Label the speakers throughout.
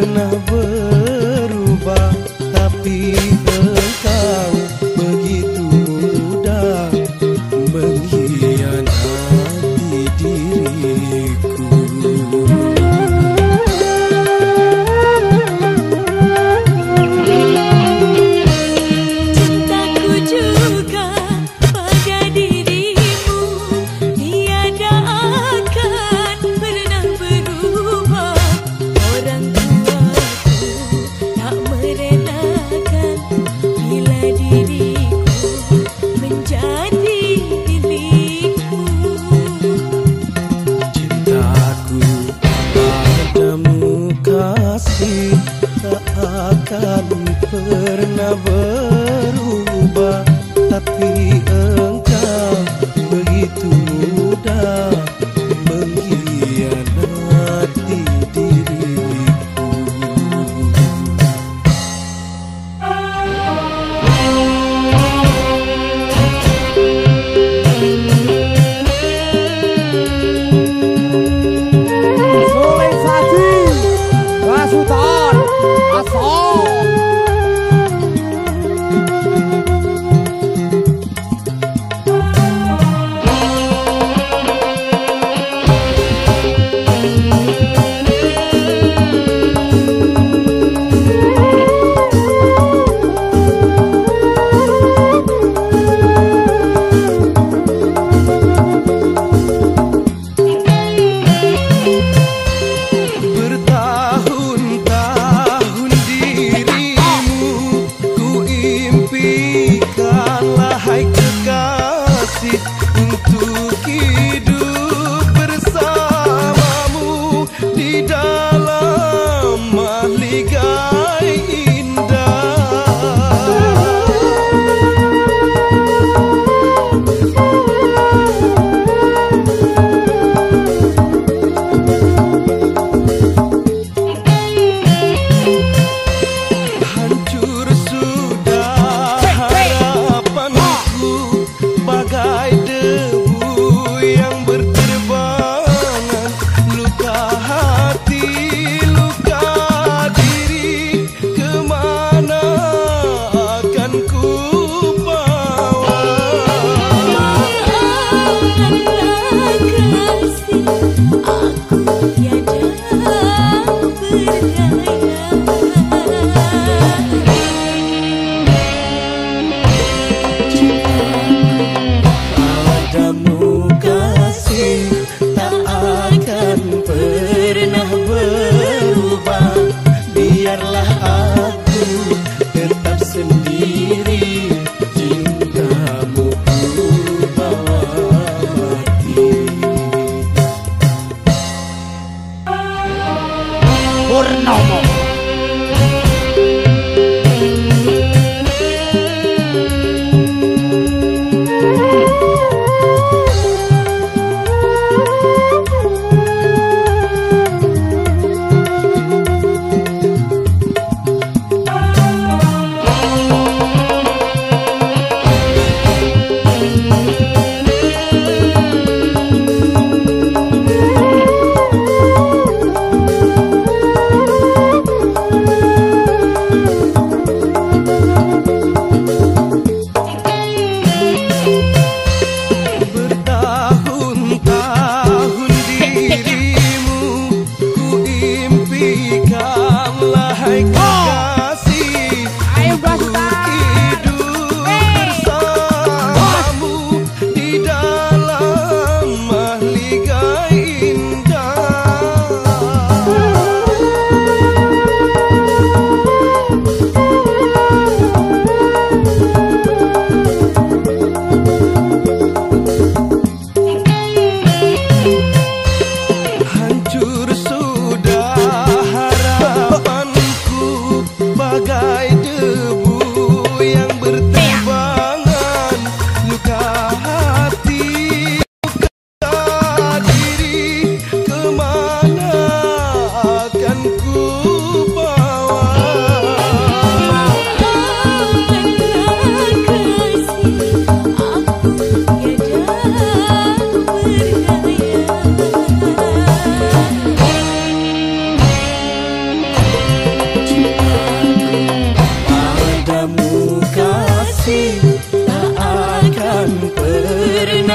Speaker 1: pernah berubah tapi engkau berubah Tapi engkau begitu mudah sendiri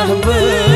Speaker 1: ولهبل